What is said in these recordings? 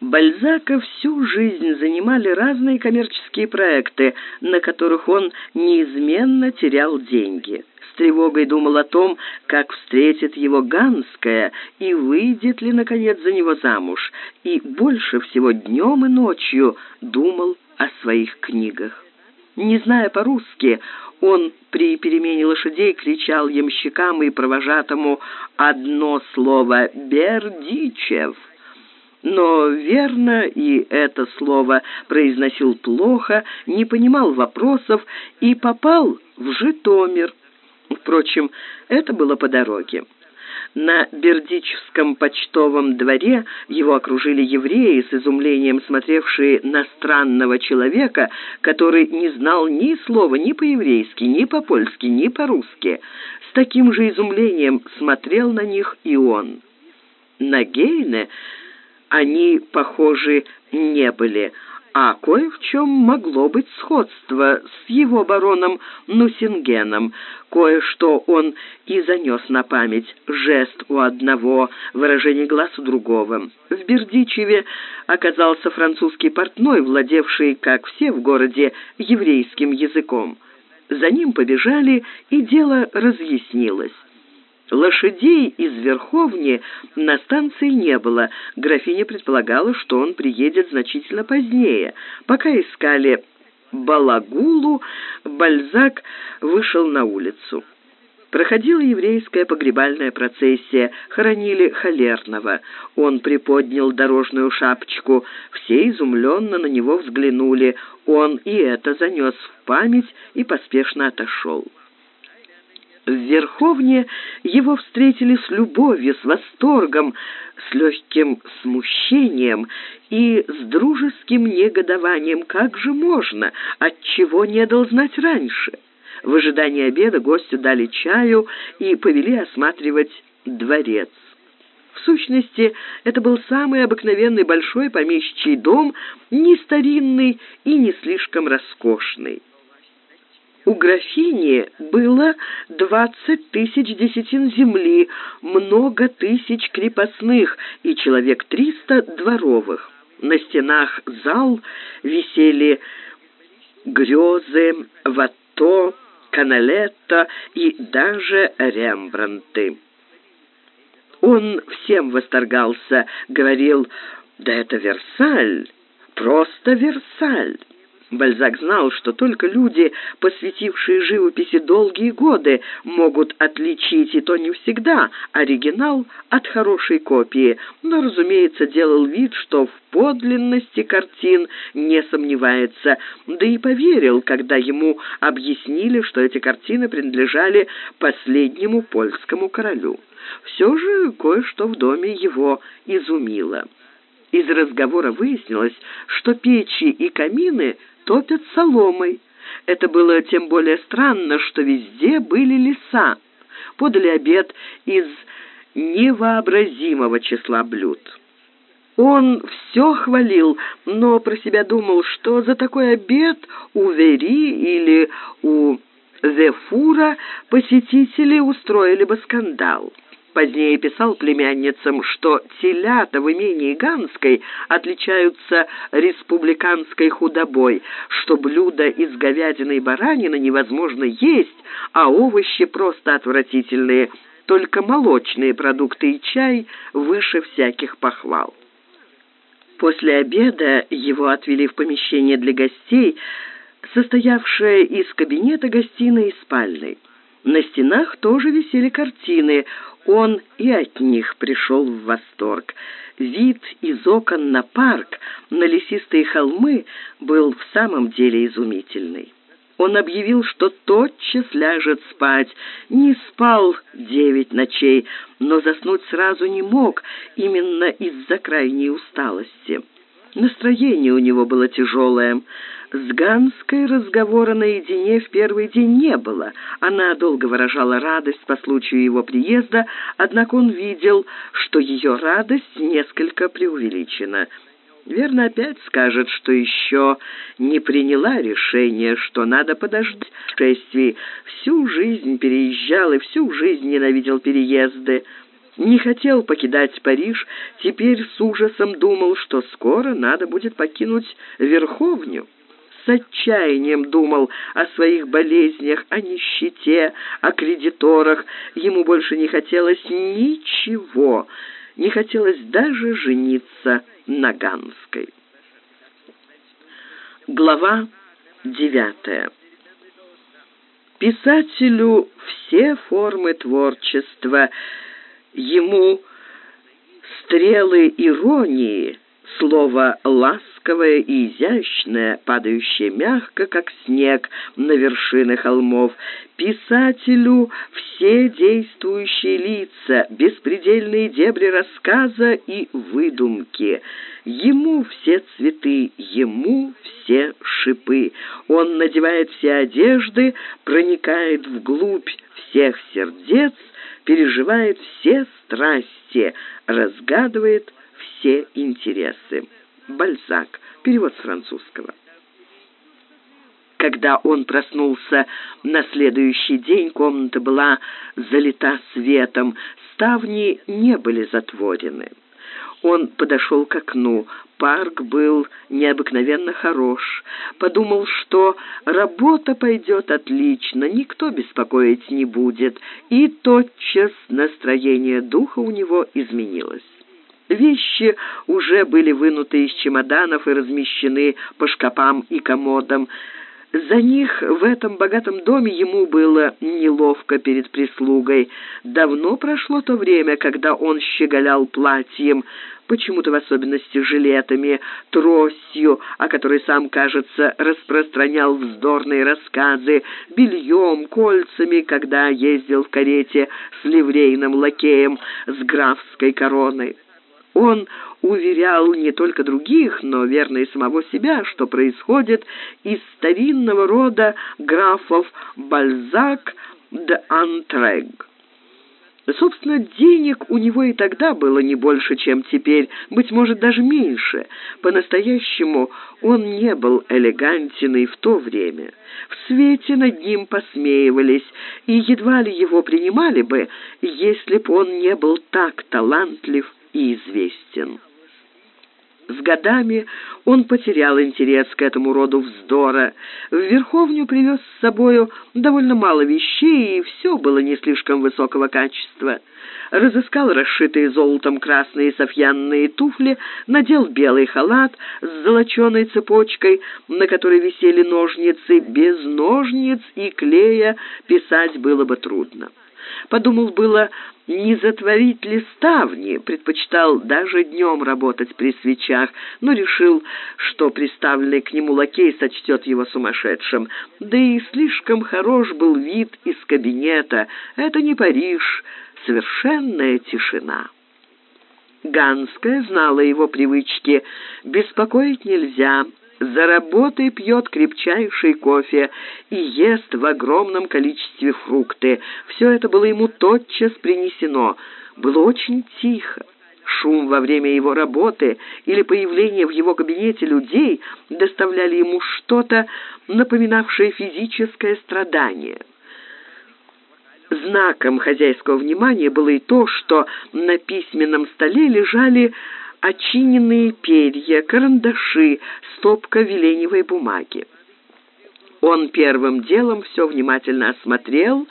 Бальзака всю жизнь занимали разные коммерческие проекты, на которых он неизменно терял деньги. С тревогой думал о том, как встретит его Ганская и выйдет ли, наконец, за него замуж, и больше всего днем и ночью думал о своих книгах. Не зная по-русски, он при перемене лошадей кричал ямщикам и провожатому одно слово «Бердичев» но верно и это слово произносил плохо, не понимал вопросов и попал в Житомир. Впрочем, это было по дороге. На Бердичевском почтовом дворе его окружили евреи с изумлением смотревшие на странного человека, который не знал ни слова ни по-еврейски, ни по-польски, ни по-русски. С таким же изумлением смотрел на них и он. На Гейне они похожи не были, а кое в чем могло быть сходство с его бароном Нусингеном. Кое-что он и занес на память, жест у одного, выражение глаз у другого. В Бердичеве оказался французский портной, владевший, как все в городе, еврейским языком. За ним побежали, и дело разъяснилось. Лошадей из Верховни на станции не было. Графиня предполагала, что он приедет значительно позднее. Пока искали Балагулу, Бальзак вышел на улицу. Проходила еврейская погребальная процессия, хоронили Холерного. Он приподнял дорожную шапочку, все изумленно на него взглянули. Он и это занес в память и поспешно отошел. В Верховне его встретили с любовью, с восторгом, с легким смущением и с дружеским негодованием. Как же можно? Отчего не дал знать раньше? В ожидании обеда гостю дали чаю и повели осматривать дворец. В сущности, это был самый обыкновенный большой помещичий дом, не старинный и не слишком роскошный. У графини было двадцать тысяч десятин земли, много тысяч крепостных и человек триста дворовых. На стенах зал висели грезы, ватто, каналетто и даже рембранты. Он всем восторгался, говорил, да это Версаль, просто Версаль. Бальзак знал, что только люди, посвятившие живописи долгие годы, могут отличить, и то не всегда, оригинал от хорошей копии, но, разумеется, делал вид, что в подлинности картин не сомневается, да и поверил, когда ему объяснили, что эти картины принадлежали последнему польскому королю. Все же кое-что в доме его изумило. Из разговора выяснилось, что печи и камины топят соломой. Это было тем более странно, что везде были леса. Подали обед из невообразимого числа блюд. Он все хвалил, но про себя думал, что за такой обед у Вери или у Зефура посетители устроили бы скандал. Позднее писал племянницам, что телята в имении Ганской отличаются республиканской худобой, что блюда из говядины и баранины невозможно есть, а овощи просто отвратительные, только молочные продукты и чай выше всяких похвал. После обеда его отвели в помещение для гостей, состоявшее из кабинета, гостиной и спальной. На стенах тоже висели картины. Он и от них пришел в восторг. Вид из окон на парк, на лесистые холмы был в самом деле изумительный. Он объявил, что тотчас ляжет спать. Не спал девять ночей, но заснуть сразу не мог, именно из-за крайней усталости. Настроение у него было тяжелое. С Ганской разговора наедине в первый день не было. Она долго выражала радость по случаю его приезда, однако он видел, что ее радость несколько преувеличена. Верно, опять скажет, что еще не приняла решение, что надо подождать шествий. Всю жизнь переезжал и всю жизнь ненавидел переезды. Не хотел покидать Париж, теперь с ужасом думал, что скоро надо будет покинуть Верховню. С отчаянием думал о своих болезнях, о нищете, о кредиторах. Ему больше не хотелось ничего, не хотелось даже жениться на Ганской. Глава девятая. Писателю все формы творчества, ему стрелы иронии, слово ласковое и изящное, падающее мягко, как снег на вершины холмов, писателю все действующие лица, беспредельные дебри рассказа и выдумки, ему все цветы, ему все шипы. Он надевает все одежды, проникает вглубь всех сердец, переживает все страсти, разгадывает все интересы. Бальзак. Перевод с французского. Когда он проснулся на следующий день, комната была залита светом, ставни не были затворены. Он подошел к окну. Парк был необыкновенно хорош. Подумал, что работа пойдет отлично, никто беспокоить не будет. И тотчас настроение духа у него изменилось. Вещи уже были вынуты из чемоданов и размещены по шкафам и комодам. За них в этом богатом доме ему было неловко перед прислугой. Давно прошло то время, когда он щеголял платьем, почему-то в особенности жилетами, тростью, о которой сам, кажется, распространял вздорные рассказы, бельем, кольцами, когда ездил в карете с ливрейным лакеем с графской короной. Он уверял не только других, но верно и самого себя, что происходит из старинного рода графов Бальзак де Антрег. Собственно, денег у него и тогда было не больше, чем теперь, быть может, даже меньше. По-настоящему он не был элегантен и в то время. В свете над ним посмеивались, и едва ли его принимали бы, если б он не был так талантлив и известен. С годами он потерял интерес к этому роду вздора. В Верховню привез с собою довольно мало вещей, и все было не слишком высокого качества. Разыскал расшитые золотом красные софьянные туфли, надел белый халат с золоченой цепочкой, на которой висели ножницы. Без ножниц и клея писать было бы трудно. Подумал было, не затворить ли ставни, предпочитал даже днем работать при свечах, но решил, что приставленный к нему лакей сочтет его сумасшедшим. Да и слишком хорош был вид из кабинета. Это не Париж, совершенная тишина. Ганская знала его привычки. Беспокоить нельзя, за работой пьет крепчайший кофе и ест в огромном количестве фрукты. Все это было ему тотчас принесено. Было очень тихо. Шум во время его работы или появление в его кабинете людей доставляли ему что-то, напоминавшее физическое страдание. Знаком хозяйского внимания было и то, что на письменном столе лежали очиненные перья, карандаши, стопка веленевой бумаги. Он первым делом все внимательно осмотрел,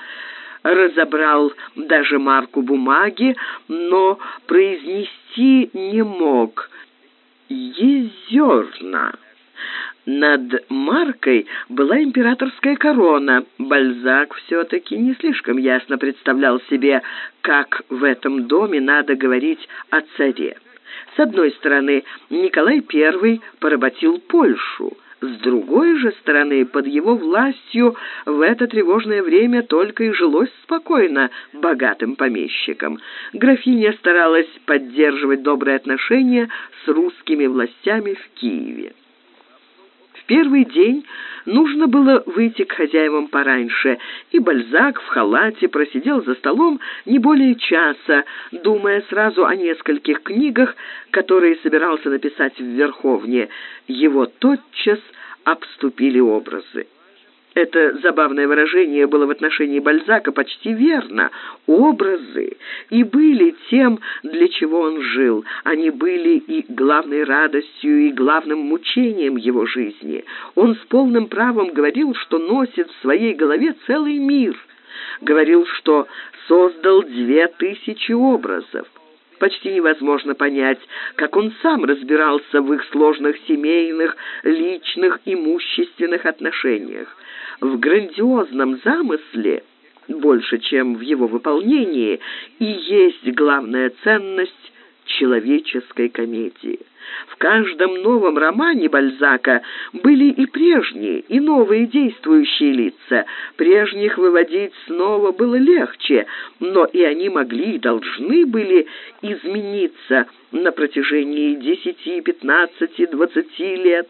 разобрал даже марку бумаги, но произнести не мог. «Езерна». Над маркой была императорская корона. Бальзак все-таки не слишком ясно представлял себе, как в этом доме надо говорить о царе. С одной стороны, Николай I поработил Польшу, с другой же стороны, под его властью в это тревожное время только и жилось спокойно богатым помещикам. Графиня старалась поддерживать добрые отношения с русскими властями в Киеве первый день нужно было выйти к хозяевам пораньше, и Бальзак в халате просидел за столом не более часа, думая сразу о нескольких книгах, которые собирался написать в Верховне. Его тотчас обступили образы. Это забавное выражение было в отношении Бальзака почти верно. Образы и были тем, для чего он жил. Они были и главной радостью, и главным мучением его жизни. Он с полным правом говорил, что носит в своей голове целый мир. Говорил, что создал две тысячи образов. Почти невозможно понять, как он сам разбирался в их сложных семейных, личных, имущественных отношениях. В грандиозном замысле, больше, чем в его выполнении, и есть главная ценность человеческой комедии. В каждом новом романе Бальзака были и прежние, и новые действующие лица. Прежних выводить снова было легче, но и они могли и должны были измениться на протяжении десяти, пятнадцати, двадцати лет.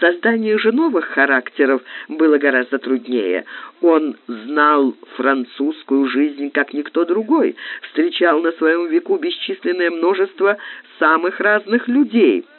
Создание же новых характеров было гораздо труднее. Он знал французскую жизнь как никто другой, встречал на своем веку бесчисленное множество самых разных людей –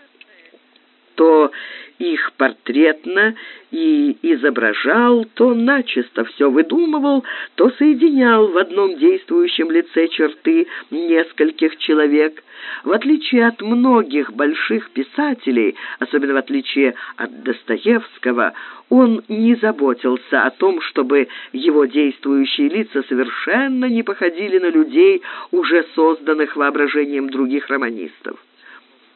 то их портретно и изображал, то начисто все выдумывал, то соединял в одном действующем лице черты нескольких человек. В отличие от многих больших писателей, особенно в отличие от Достоевского, он не заботился о том, чтобы его действующие лица совершенно не походили на людей, уже созданных воображением других романистов.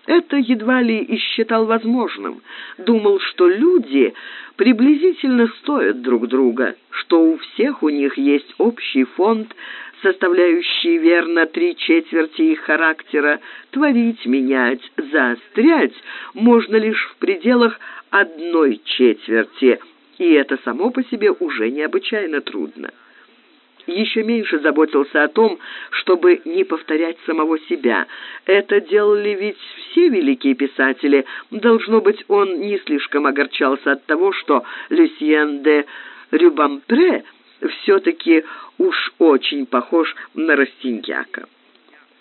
Это едва ли и считал возможным. Думал, что люди приблизительно стоят друг друга, что у всех у них есть общий фонд, составляющий верно три четверти их характера. Творить, менять, заострять можно лишь в пределах одной четверти, и это само по себе уже необычайно трудно еще меньше заботился о том, чтобы не повторять самого себя. Это делали ведь все великие писатели. Должно быть, он не слишком огорчался от того, что Люсьен де Рюбампре все-таки уж очень похож на Растиньяка.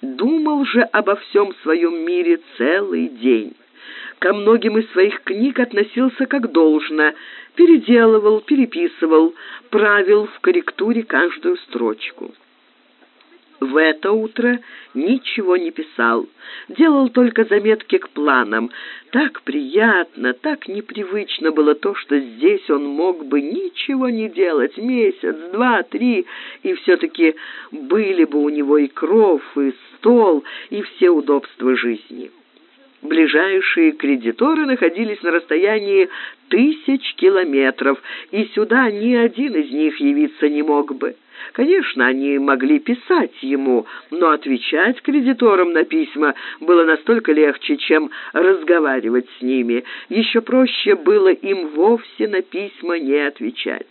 Думал же обо всем своем мире целый день ко многим из своих книг относился как должно, переделывал, переписывал, правил в корректуре каждую строчку. В это утро ничего не писал, делал только заметки к планам. Так приятно, так непривычно было то, что здесь он мог бы ничего не делать месяц, два, три, и все-таки были бы у него и кров, и стол, и все удобства жизни. Ближайшие кредиторы находились на расстоянии тысяч километров, и сюда ни один из них явиться не мог бы. Конечно, они могли писать ему, но отвечать кредиторам на письма было настолько легче, чем разговаривать с ними. Еще проще было им вовсе на письма не отвечать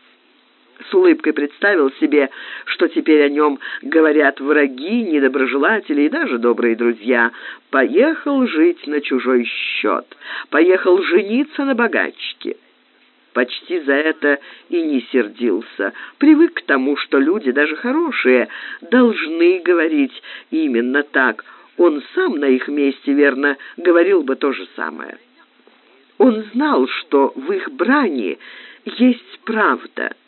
с улыбкой представил себе, что теперь о нем говорят враги, недоброжелатели и даже добрые друзья. Поехал жить на чужой счет, поехал жениться на богачке. Почти за это и не сердился. Привык к тому, что люди, даже хорошие, должны говорить именно так. Он сам на их месте, верно, говорил бы то же самое. Он знал, что в их брани есть правда —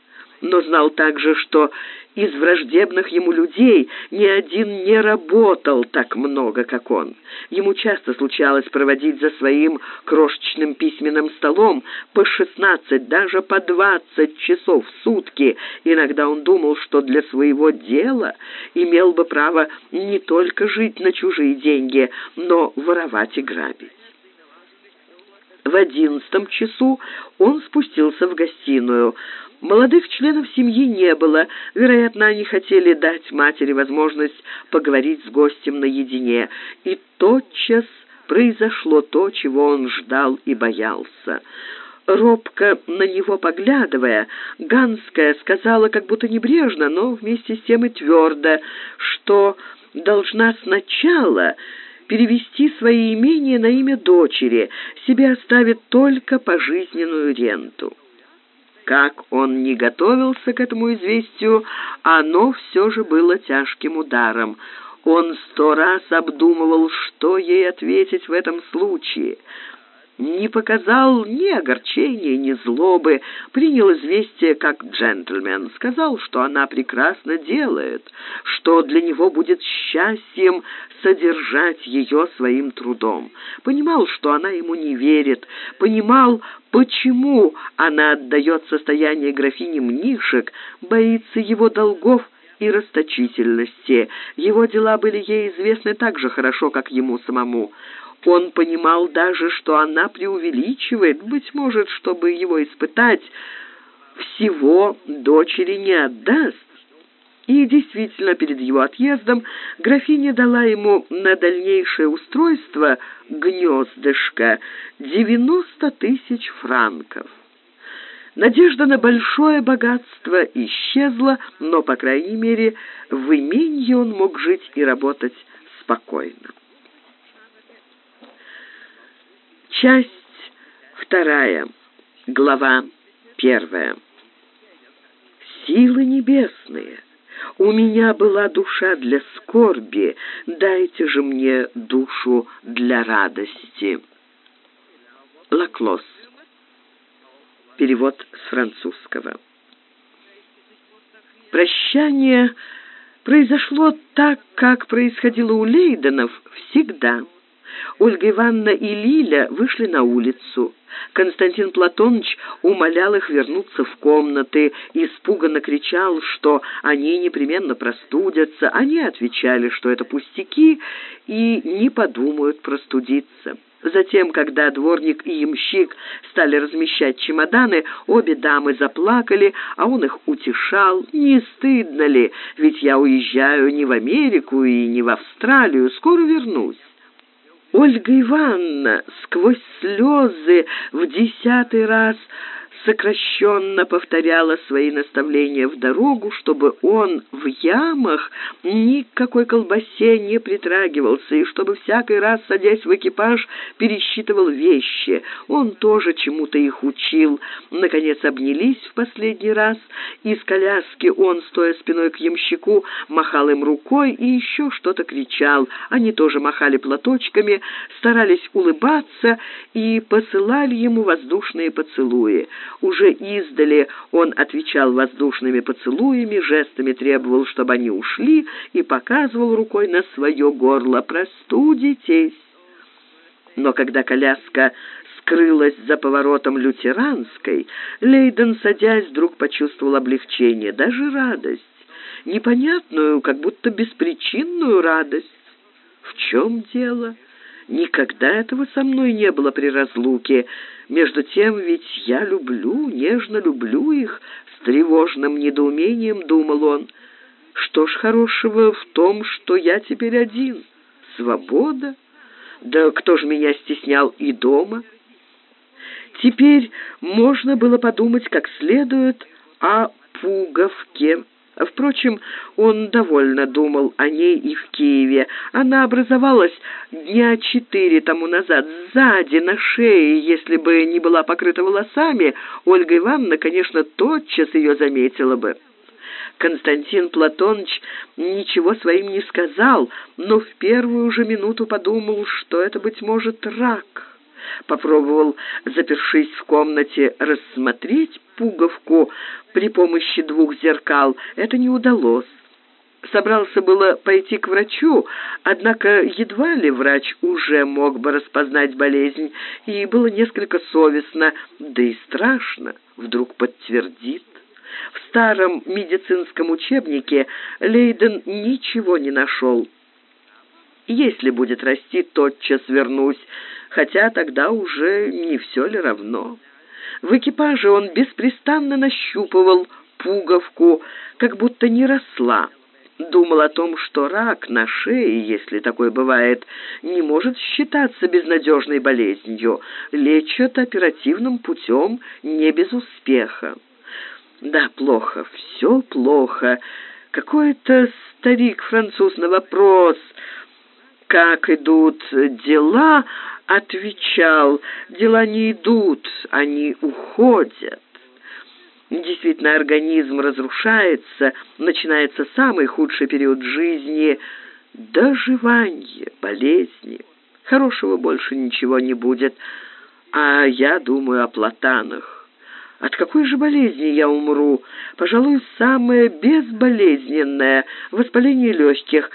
но знал также, что из враждебных ему людей ни один не работал так много, как он. Ему часто случалось проводить за своим крошечным письменным столом по шестнадцать, даже по двадцать часов в сутки. Иногда он думал, что для своего дела имел бы право не только жить на чужие деньги, но воровать и грабить. В одиннадцатом часу он спустился в гостиную. Молодых членов семьи не было. Вероятно, они хотели дать матери возможность поговорить с гостем наедине. И тотчас произошло то, чего он ждал и боялся. Робко на него поглядывая, Ганская сказала как будто небрежно, но вместе с тем и твердо, что должна сначала перевести свои имения на имя дочери, себе оставит только пожизненную ренту. Как он не готовился к этому известию, оно все же было тяжким ударом. Он сто раз обдумывал, что ей ответить в этом случае. Не показал ни огорчения, ни злобы, принял известие как джентльмен, сказал, что она прекрасно делает, что для него будет счастьем содержать ее своим трудом. Понимал, что она ему не верит, понимал, почему она отдает состояние графини Мнишек, боится его долгов и расточительности. Его дела были ей известны так же хорошо, как ему самому. Он понимал даже, что она преувеличивает, быть может, чтобы его испытать, всего дочери не отдаст. И действительно, перед его отъездом графиня дала ему на дальнейшее устройство гнездышко девяносто тысяч франков. Надежда на большое богатство исчезла, но, по крайней мере, в имении он мог жить и работать спокойно. Часть вторая. Глава первая. Силы небесные. У меня была душа для скорби, дайте же мне душу для радости. Лаклос. Перевод с французского. Прощание произошло так, как происходило у Лейденов всегда. Ольга Ивановна и Лиля вышли на улицу. Константин Платоныч умолял их вернуться в комнаты, испуганно кричал, что они непременно простудятся. Они отвечали, что это пустяки и не подумают простудиться. Затем, когда дворник и ямщик стали размещать чемоданы, обе дамы заплакали, а он их утешал. «Не стыдно ли? Ведь я уезжаю не в Америку и не в Австралию, скоро вернусь». Ольга Ивановна сквозь слезы в десятый раз сокращенно повторяла свои наставления в дорогу, чтобы он в ямах ни к какой колбасе не притрагивался, и чтобы всякий раз, садясь в экипаж, пересчитывал вещи. Он тоже чему-то их учил. Наконец обнялись в последний раз. Из коляски он, стоя спиной к ямщику, махал им рукой и еще что-то кричал. Они тоже махали платочками, старались улыбаться и посылали ему воздушные поцелуи. Уже издали он отвечал воздушными поцелуями, жестами требовал, чтобы они ушли, и показывал рукой на свое горло «Простудитесь». Но когда коляска скрылась за поворотом лютеранской, Лейден, садясь, вдруг почувствовал облегчение, даже радость, непонятную, как будто беспричинную радость. В чем дело? Никогда этого со мной не было при разлуке. Между тем ведь я люблю, нежно люблю их, с тревожным недоумением думал он. Что ж хорошего в том, что я теперь один? Свобода? Да кто ж меня стеснял и дома? Теперь можно было подумать как следует о пуговке. Впрочем, он довольно думал о ней и в Киеве. Она образовалась дня четыре тому назад, сзади, на шее. Если бы не была покрыта волосами, Ольга Ивановна, конечно, тотчас ее заметила бы. Константин Платоныч ничего своим не сказал, но в первую же минуту подумал, что это, быть может, рак. Попробовал, запершись в комнате, рассмотреть пуговку при помощи двух зеркал. Это не удалось. Собрался было пойти к врачу, однако едва ли врач уже мог бы распознать болезнь, и было несколько совестно, да и страшно, вдруг подтвердит. В старом медицинском учебнике Лейден ничего не нашел. Если будет расти, тотчас вернусь, хотя тогда уже не все ли равно. В экипаже он беспрестанно нащупывал пуговку, как будто не росла. Думал о том, что рак на шее, если такое бывает, не может считаться безнадежной болезнью. Лечат оперативным путем не без успеха. Да, плохо, все плохо. Какой-то старик-француз на вопрос, как идут дела, отвечал, дела не идут, они уходят. Действительно, организм разрушается, начинается самый худший период жизни – доживание, болезни. Хорошего больше ничего не будет. а я думаю о платанах. От какой же болезни я умру? Пожалуй, самое безболезненное — воспаление легких,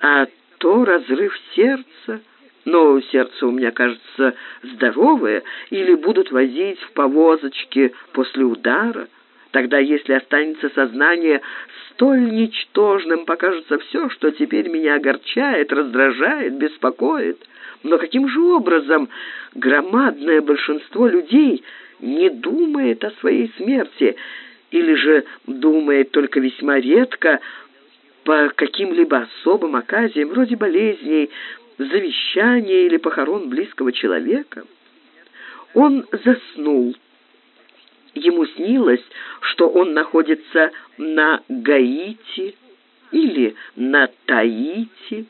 а то разрыв сердца. Но сердце у меня, кажется, здоровое, или будут возить в повозочке после удара. Тогда, если останется сознание, столь ничтожным покажется все, что теперь меня огорчает, раздражает, беспокоит. Но каким же образом громадное большинство людей не думает о своей смерти, или же думает только весьма редко по каким-либо особым оказиям, вроде болезней, завещания или похорон близкого человека? Он заснул Ему снилось, что он находится на Гаити или на Таити.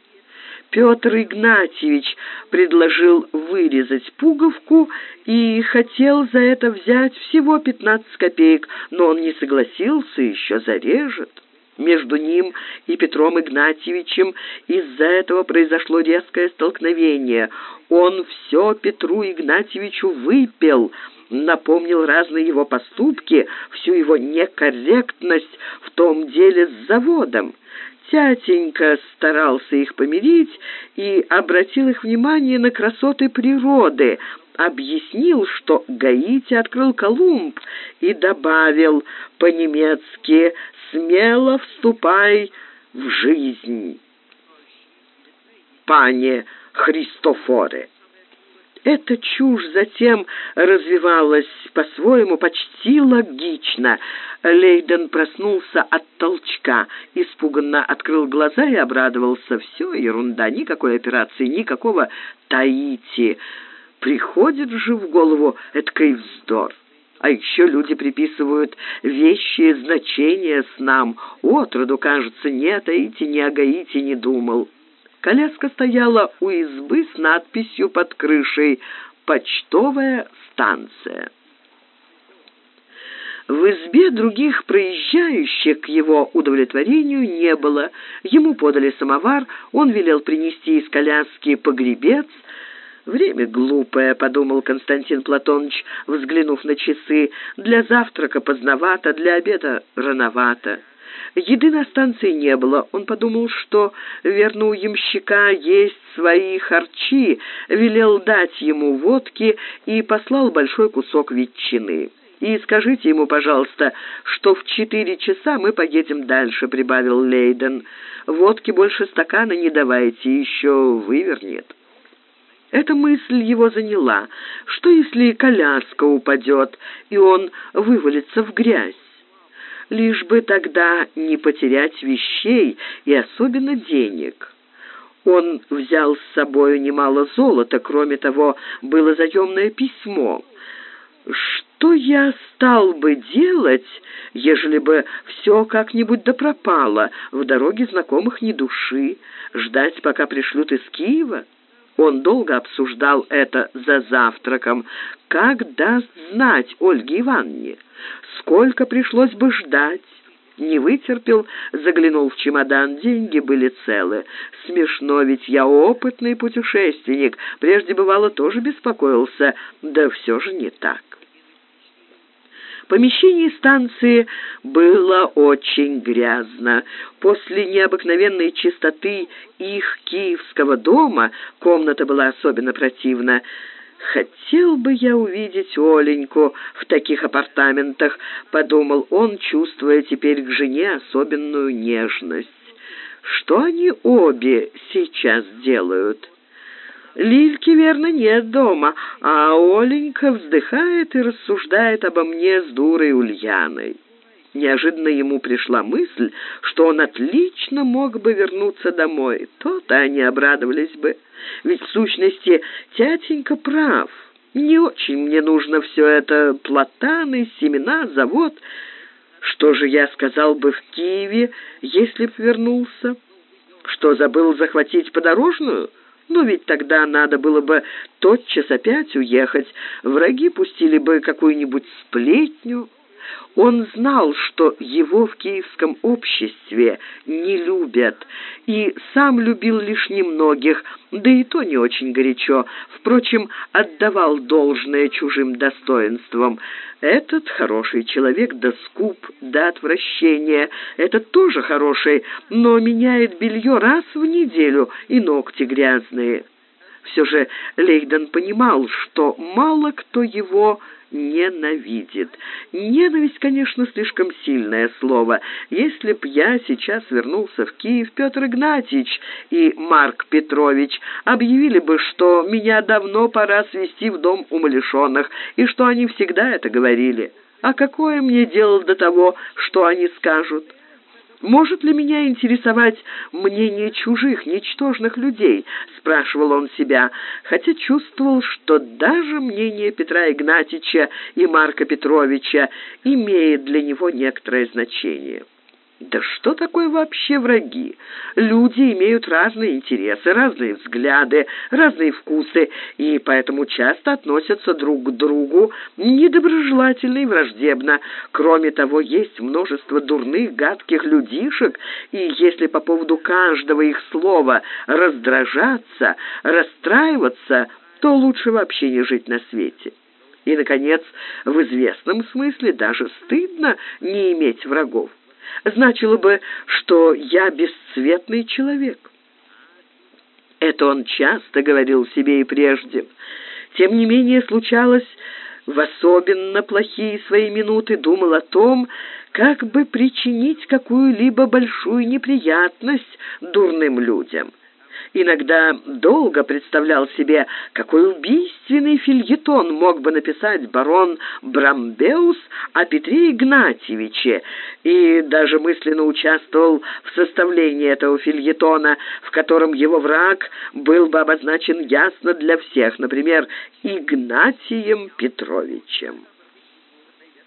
Петр Игнатьевич предложил вырезать пуговку и хотел за это взять всего 15 копеек, но он не согласился, еще зарежет. Между ним и Петром Игнатьевичем из-за этого произошло резкое столкновение. Он все Петру Игнатьевичу выпил – напомнил разные его поступки, всю его некорректность в том деле с заводом. Тятенька старался их помирить и обратил их внимание на красоты природы, объяснил, что Гаити открыл Колумб и добавил по-немецки «Смело вступай в жизнь». «Пане Христофоре». Эта чушь затем развивалась по-своему почти логично. Лейден проснулся от толчка, испуганно открыл глаза и обрадовался. Все, ерунда, никакой операции, никакого Таити. Приходит же в голову эткой вздор. А еще люди приписывают вещи значения с нам. Отроду, кажется, ни о Таити, ни о Гаити не думал. Коляска стояла у избы с надписью под крышей «Почтовая станция». В избе других проезжающих к его удовлетворению не было. Ему подали самовар, он велел принести из коляски погребец. «Время глупое», — подумал Константин Платоныч, взглянув на часы. «Для завтрака поздновато, для обеда рановато». Еды на станции не было. Он подумал, что, верно, ямщика есть свои харчи, велел дать ему водки и послал большой кусок ветчины. «И скажите ему, пожалуйста, что в четыре часа мы поедем дальше», — прибавил Лейден. «Водки больше стакана не давайте, еще вывернет». Эта мысль его заняла. Что, если коляска упадет, и он вывалится в грязь? лишь бы тогда не потерять вещей и особенно денег. Он взял с собою немало золота, кроме того, было заемное письмо. Что я стал бы делать, ежели бы все как-нибудь да пропало, в дороге знакомых ни души, ждать, пока пришлют из Киева? Он долго обсуждал это за завтраком. Как даст знать Ольге Ивановне? Сколько пришлось бы ждать? Не вытерпел, заглянул в чемодан, деньги были целы. Смешно, ведь я опытный путешественник, прежде бывало тоже беспокоился, да все же не так. Помещение станции было очень грязно. После необыкновенной чистоты их киевского дома комната была особенно противна. «Хотел бы я увидеть Оленьку в таких апартаментах», — подумал он, чувствуя теперь к жене особенную нежность. «Что они обе сейчас делают?» Лильки, верно, нет дома, а Оленька вздыхает и рассуждает обо мне с дурой Ульяной. Неожиданно ему пришла мысль, что он отлично мог бы вернуться домой. То-то они обрадовались бы. Ведь в сущности тятенька прав. Не очень мне нужно все это, платаны, семена, завод. Что же я сказал бы в Киеве, если б вернулся? Что, забыл захватить подорожную? Но ведь тогда надо было бы тотчас опять уехать. Враги пустили бы какую-нибудь сплетню. Он знал, что его в киевском обществе не любят, и сам любил лишь немногих, да и то не очень горячо. Впрочем, отдавал должное чужим достоинствам. Этот хороший человек, да скуп, да отвращения. Этот тоже хороший, но меняет белье раз в неделю и ногти грязные. Все же Лейден понимал, что мало кто его ненавидит. Ненависть, конечно, слишком сильное слово. Если б я сейчас вернулся в Киев, Петр Игнатьевич и Марк Петрович объявили бы, что меня давно пора свести в дом умалишенных, и что они всегда это говорили. А какое мне дело до того, что они скажут?» «Может ли меня интересовать мнение чужих, ничтожных людей?» — спрашивал он себя, хотя чувствовал, что даже мнение Петра Игнатьича и Марка Петровича имеет для него некоторое значение. Да что такое вообще враги? Люди имеют разные интересы, разные взгляды, разные вкусы, и поэтому часто относятся друг к другу недоброжелательно и враждебно. Кроме того, есть множество дурных, гадких людишек, и если по поводу каждого их слова раздражаться, расстраиваться, то лучше вообще не жить на свете. И, наконец, в известном смысле даже стыдно не иметь врагов значило бы, что я бесцветный человек. Это он часто говорил себе и прежде. Тем не менее, случалось, в особенно плохие свои минуты думал о том, как бы причинить какую-либо большую неприятность дурным людям – иногда долго представлял себе, какой убийственный фильетон мог бы написать барон Брамбеус о Петре Игнатьевиче, и даже мысленно участвовал в составлении этого фильетона, в котором его враг был бы обозначен ясно для всех, например, Игнатием Петровичем.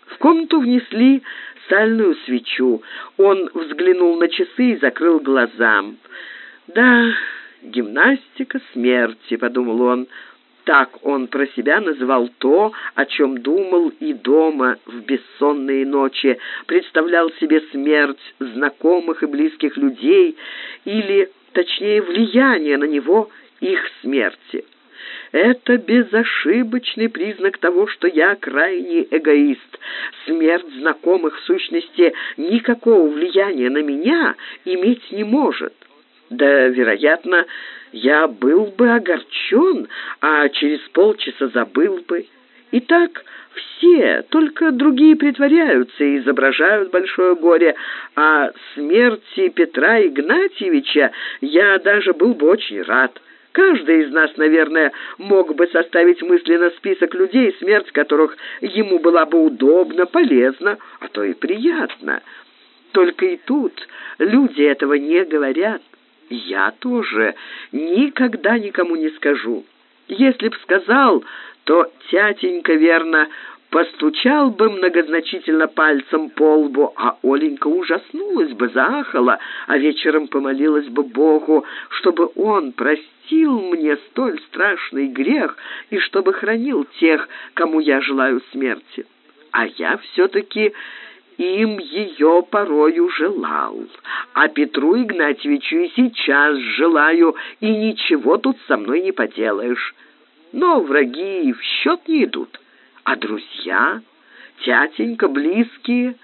В комнату внесли сальную свечу. Он взглянул на часы и закрыл глаза. Да, «Гимнастика смерти», — подумал он. Так он про себя называл то, о чем думал и дома в бессонные ночи, представлял себе смерть знакомых и близких людей или, точнее, влияние на него их смерти. Это безошибочный признак того, что я крайний эгоист. Смерть знакомых в сущности никакого влияния на меня иметь не может. Да, вероятно, я был бы огорчен, а через полчаса забыл бы. И так все, только другие притворяются и изображают большое горе. А смерти Петра Игнатьевича я даже был бы очень рад. Каждый из нас, наверное, мог бы составить мысленно список людей, смерть которых ему была бы удобна, полезна, а то и приятна. Только и тут люди этого не говорят. Я тоже никогда никому не скажу. Если б сказал, то тятенька, верно, постучал бы многозначительно пальцем по лбу, а Оленька ужаснулась бы, заахала, а вечером помолилась бы Богу, чтобы он простил мне столь страшный грех и чтобы хранил тех, кому я желаю смерти. А я все-таки им ее порою желал, а Петру Игнатьевичу и сейчас желаю, и ничего тут со мной не поделаешь. Но враги в счет не идут, а друзья, тятенька, близкие...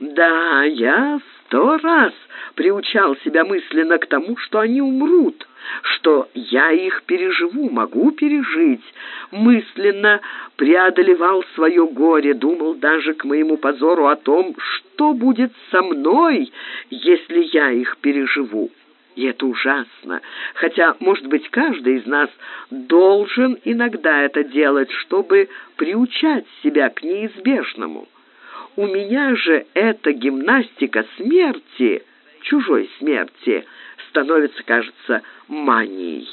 Да, я сто раз приучал себя мысленно к тому, что они умрут, что я их переживу, могу пережить. Мысленно преодолевал свое горе, думал даже к моему позору о том, что будет со мной, если я их переживу. И это ужасно. Хотя, может быть, каждый из нас должен иногда это делать, чтобы приучать себя к неизбежному. У меня же эта гимнастика смерти, чужой смерти, становится, кажется, манией.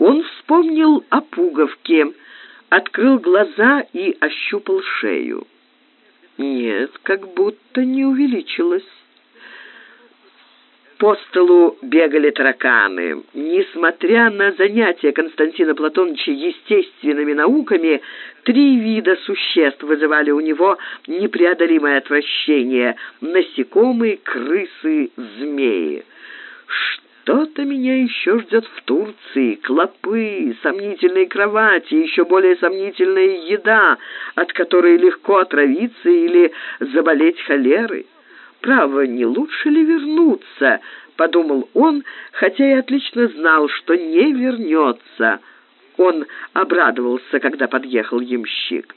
Он вспомнил о пуговке, открыл глаза и ощупал шею. Нет, как будто не увеличилось. По столу бегали тараканы. Несмотря на занятия Константина Платоновича естественными науками, три вида существ вызывали у него непреодолимое отвращение — насекомые, крысы, змеи. Что-то меня еще ждет в Турции. Клопы, сомнительные кровати, еще более сомнительная еда, от которой легко отравиться или заболеть холерой. «Право, не лучше ли вернуться?» — подумал он, хотя и отлично знал, что не вернется. Он обрадовался, когда подъехал ямщик.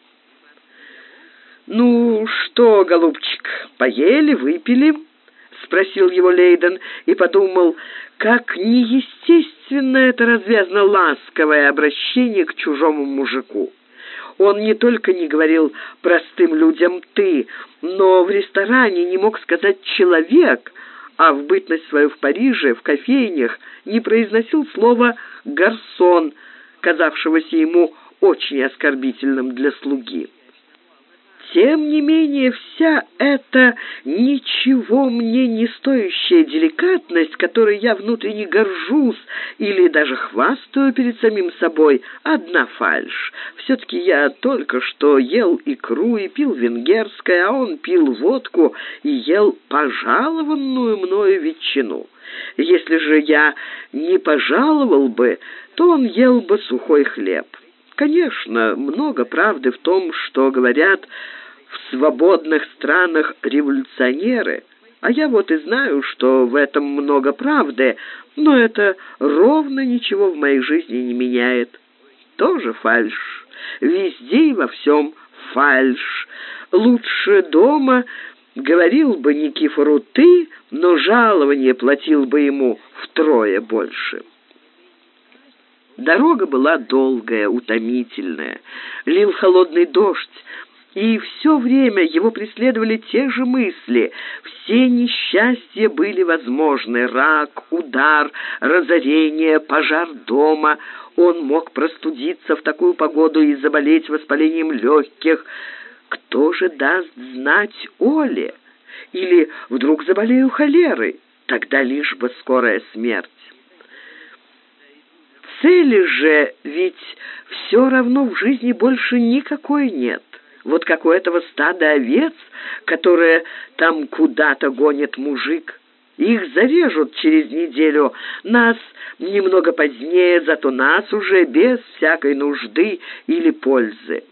«Ну что, голубчик, поели, выпили?» — спросил его Лейден и подумал, как неестественно это развязно ласковое обращение к чужому мужику. Он не только не говорил простым людям «ты», но в ресторане не мог сказать «человек», а в бытность свою в Париже, в кофейнях, не произносил слово «гарсон», казавшегося ему очень оскорбительным для слуги. Тем не менее, вся эта ничего мне не стоящая деликатность, которой я внутренне горжусь или даже хвастаю перед самим собой, одна фальшь. Все-таки я только что ел икру и пил венгерское, а он пил водку и ел пожалованную мною ветчину. Если же я не пожаловал бы, то он ел бы сухой хлеб. Конечно, много правды в том, что говорят в свободных странах революционеры, а я вот и знаю, что в этом много правды, но это ровно ничего в моей жизни не меняет. Тоже фальшь. Везде и во всем фальшь. Лучше дома говорил бы Никифору «ты», но жалование платил бы ему втрое больше. Дорога была долгая, утомительная. Лил холодный дождь, и все время его преследовали те же мысли. Все несчастья были возможны. Рак, удар, разорение, пожар дома. Он мог простудиться в такую погоду и заболеть воспалением легких. Кто же даст знать Оле? Или вдруг заболею холерой? Тогда лишь бы скорая смерть. Цели же ведь все равно в жизни больше никакой нет. Вот как у этого стада овец, которое там куда-то гонит мужик. Их зарежут через неделю, нас немного позднее, зато нас уже без всякой нужды или пользы.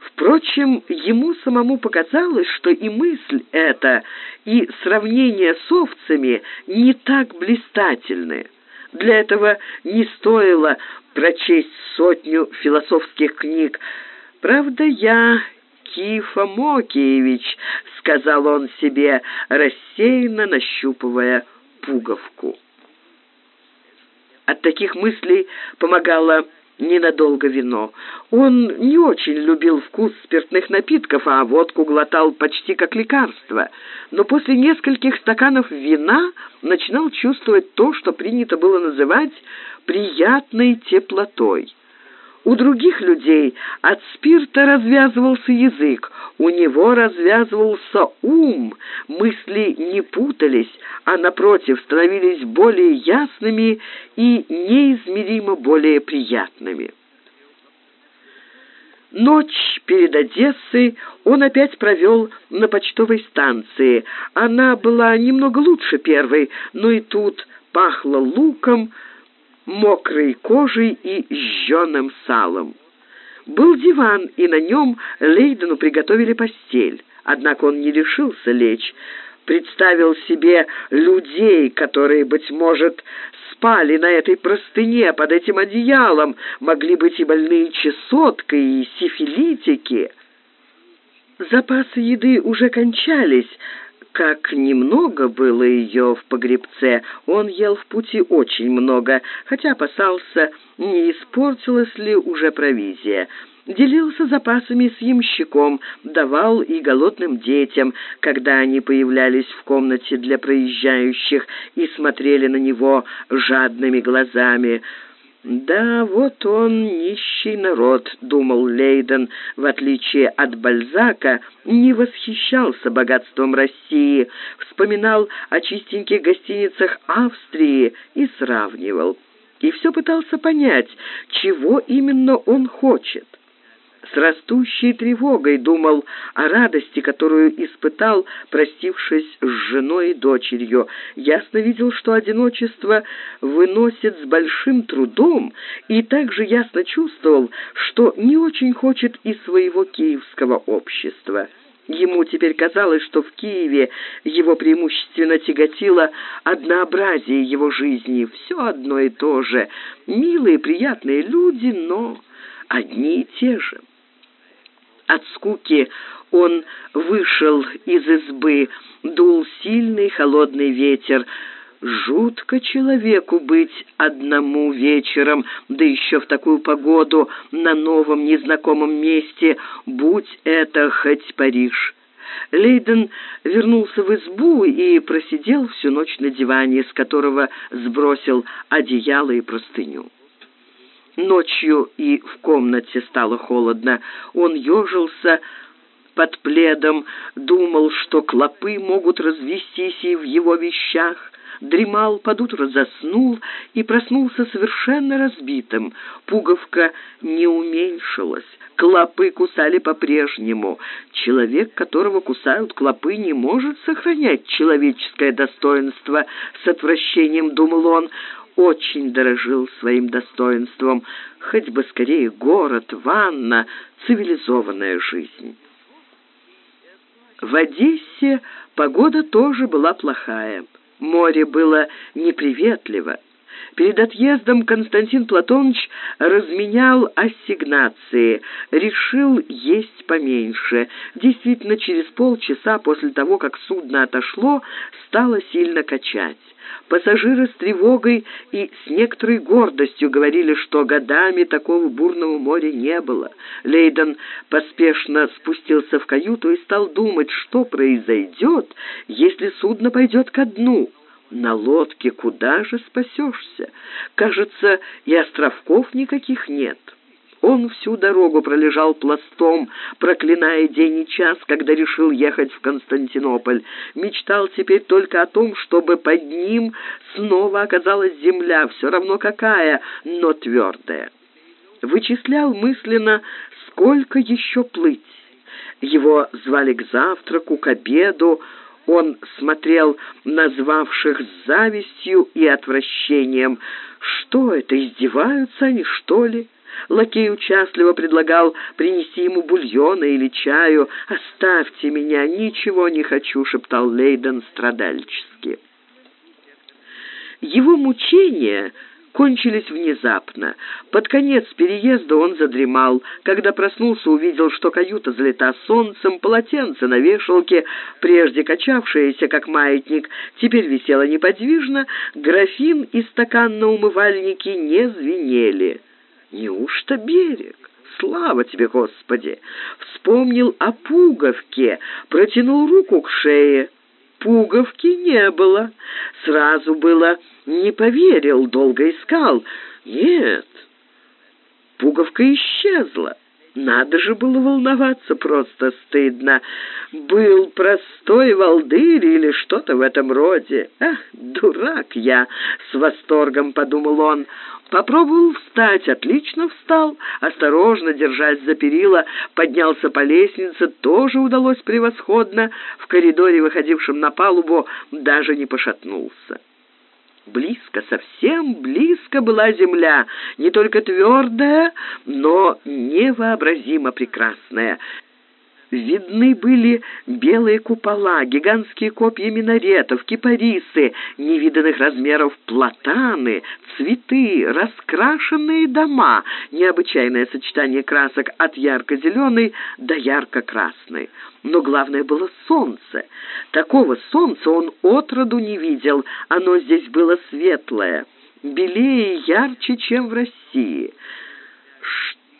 Впрочем, ему самому показалось, что и мысль эта, и сравнение с овцами не так блистательны. Для этого не стоило прочесть сотню философских книг, «Правда, я Кифа Мокиевич», — сказал он себе, рассеянно нащупывая пуговку. От таких мыслей помогало ненадолго вино. Он не очень любил вкус спиртных напитков, а водку глотал почти как лекарство. Но после нескольких стаканов вина начинал чувствовать то, что принято было называть «приятной теплотой». У других людей от спирта развязывался язык, у него развязывался ум, мысли не путались, а, напротив, становились более ясными и неизмеримо более приятными. Ночь перед Одессой он опять провел на почтовой станции. Она была немного лучше первой, но и тут пахло луком, мокрой кожей и жженым салом. Был диван, и на нем Лейдену приготовили постель. Однако он не решился лечь. Представил себе людей, которые, быть может, спали на этой простыне под этим одеялом, могли быть и больные чесоткой, и сифилитики. Запасы еды уже кончались, как немного было ее в погребце, он ел в пути очень много, хотя опасался, не испортилась ли уже провизия. Делился запасами с ямщиком, давал и голодным детям, когда они появлялись в комнате для проезжающих и смотрели на него жадными глазами. «Да, вот он, нищий народ», — думал Лейден, в отличие от Бальзака, не восхищался богатством России, вспоминал о чистеньких гостиницах Австрии и сравнивал. И все пытался понять, чего именно он хочет с растущей тревогой думал о радости, которую испытал, простившись с женой и дочерью. Ясно видел, что одиночество выносит с большим трудом, и также ясно чувствовал, что не очень хочет и своего киевского общества. Ему теперь казалось, что в Киеве его преимущественно тяготило однообразие его жизни, все одно и то же. Милые, приятные люди, но одни и те же. От скуки он вышел из избы, дул сильный холодный ветер. Жутко человеку быть одному вечером, да еще в такую погоду, на новом незнакомом месте, будь это хоть Париж. Лейден вернулся в избу и просидел всю ночь на диване, с которого сбросил одеяло и простыню. Ночью и в комнате стало холодно. Он ежился под пледом, думал, что клопы могут развестись и в его вещах. Дремал, под утро заснул и проснулся совершенно разбитым. Пуговка не уменьшилась, клопы кусали по-прежнему. Человек, которого кусают клопы, не может сохранять человеческое достоинство. С отвращением думал он, очень дорожил своим достоинством. Хоть бы скорее город, ванна, цивилизованная жизнь. В Одессе погода тоже была плохая. Море было неприветливо. Перед отъездом Константин Платонович разменял ассигнации, решил есть поменьше. Действительно, через полчаса после того, как судно отошло, стало сильно качать. Пассажиры с тревогой и с некоторой гордостью говорили, что годами такого бурного моря не было. Лейден поспешно спустился в каюту и стал думать, что произойдет, если судно пойдет ко дну. На лодке куда же спасешься? Кажется, и островков никаких нет. Он всю дорогу пролежал пластом, проклиная день и час, когда решил ехать в Константинополь. Мечтал теперь только о том, чтобы под ним снова оказалась земля, все равно какая, но твердая. Вычислял мысленно, сколько еще плыть. Его звали к завтраку, к обеду. Он смотрел назвавших завистью и отвращением. Что это, издеваются они, что ли? Лакей участливо предлагал принести ему бульона или чаю. «Оставьте меня, ничего не хочу», — шептал Лейден страдальчески. Его мучения кончились внезапно. Под конец переезда он задремал. Когда проснулся, увидел, что каюта залита солнцем, полотенце на вешалке, прежде качавшееся, как маятник, теперь висело неподвижно, графин и стакан на умывальнике не звенели. Неужто берег? Слава тебе, Господи! Вспомнил о пуговке, протянул руку к шее. Пуговки не было. Сразу было не поверил, долго искал. Нет, пуговка исчезла. Надо же было волноваться, просто стыдно. Был простой волдырь или что-то в этом роде. Ах, дурак я, с восторгом подумал он. Попробовал встать, отлично встал, осторожно, держась за перила, поднялся по лестнице, тоже удалось превосходно, в коридоре, выходившем на палубу, даже не пошатнулся. Близко, совсем близко была земля, не только твердая, но невообразимо прекрасная. Видны были белые купола, гигантские копья минаретов, кипарисы, невиданных размеров платаны, цветы, раскрашенные дома, необычайное сочетание красок от ярко-зеленой до ярко-красной. Но главное было солнце. Такого солнца он отроду не видел, оно здесь было светлое, белее и ярче, чем в России.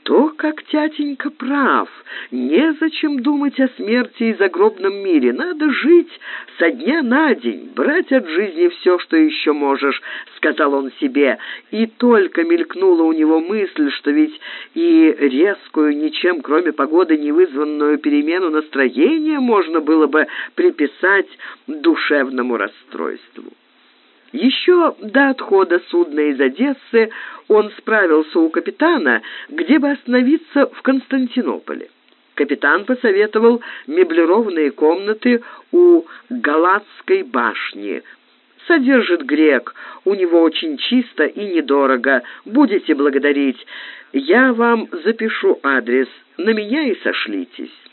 То, как тятенька прав. Незачем думать о смерти и загробном мире. Надо жить со дня на день, брать от жизни все, что еще можешь», — сказал он себе. И только мелькнула у него мысль, что ведь и резкую, ничем кроме погоды не вызванную перемену настроения можно было бы приписать душевному расстройству. Еще до отхода судна из Одессы он справился у капитана, где бы остановиться в Константинополе. Капитан посоветовал меблированные комнаты у Галатской башни. «Содержит грек, у него очень чисто и недорого. Будете благодарить. Я вам запишу адрес, на меня и сошлитесь».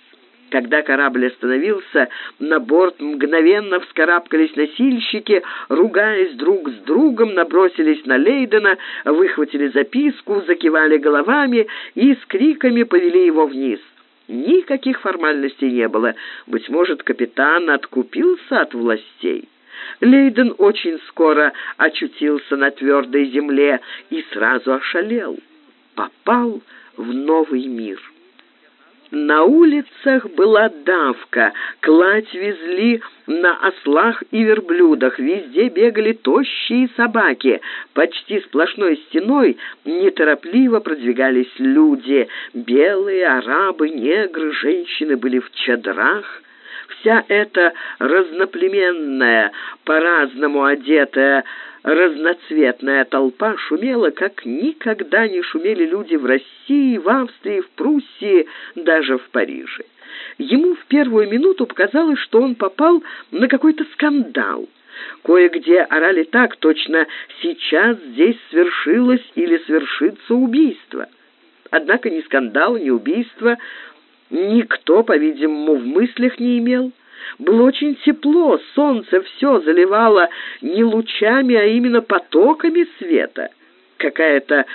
Когда корабль остановился, на борт мгновенно вскарабкались носильщики, ругаясь друг с другом, набросились на Лейдена, выхватили записку, закивали головами и с криками повели его вниз. Никаких формальностей не было. Быть может, капитан откупился от властей. Лейден очень скоро очутился на твердой земле и сразу ошалел. Попал в новый мир. На улицах была давка, кладь везли на ослах и верблюдах, везде бегали тощие собаки. Почти сплошной стеной неторопливо продвигались люди. Белые, арабы, негры, женщины были в чадрах. Вся эта разноплеменная, по-разному одетая, разноцветная толпа шумела, как никогда не шумели люди в России, в Австрии, в Пруссии, даже в Париже. Ему в первую минуту показалось, что он попал на какой-то скандал. Кое-где орали так, точно сейчас здесь свершилось или свершится убийство. Однако ни скандал, ни убийство никто, по-видимому, в мыслях не имел. Было очень тепло, солнце все заливало не лучами, а именно потоками света. Какая-то